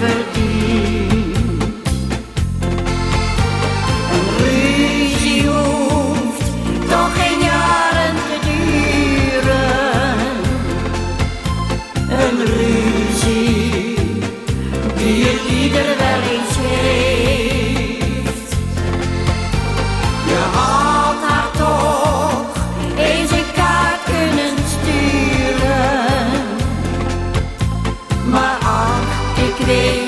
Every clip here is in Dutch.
verdient. Een ruzie toch geen jaren. Een ruzie die je ieder baby.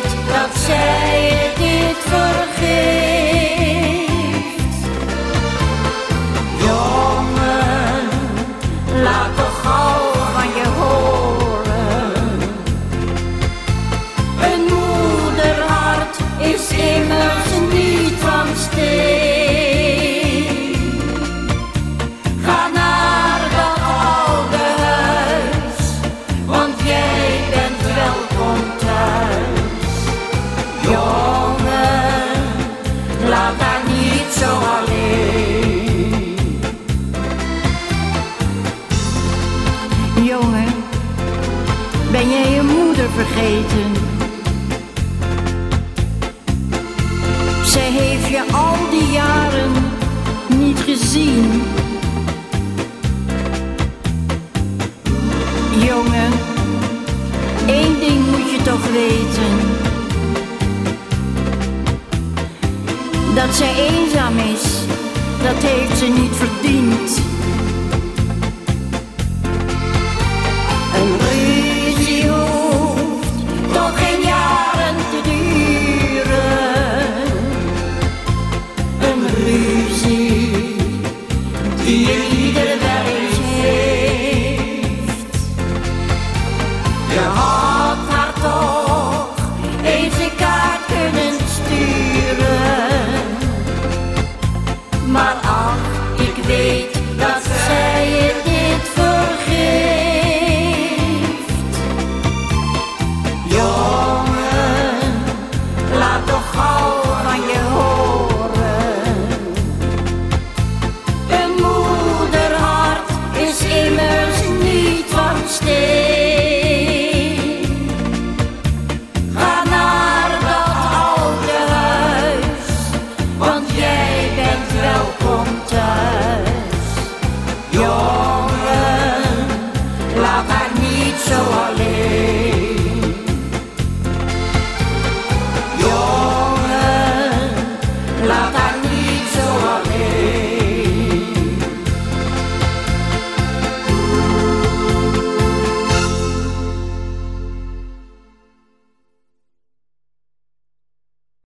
Jongen, ben jij je moeder vergeten? Zij heeft je al die jaren niet gezien. Jongen, één ding moet je toch weten. Dat zij eenzaam is, dat heeft ze niet verdiend. He, he,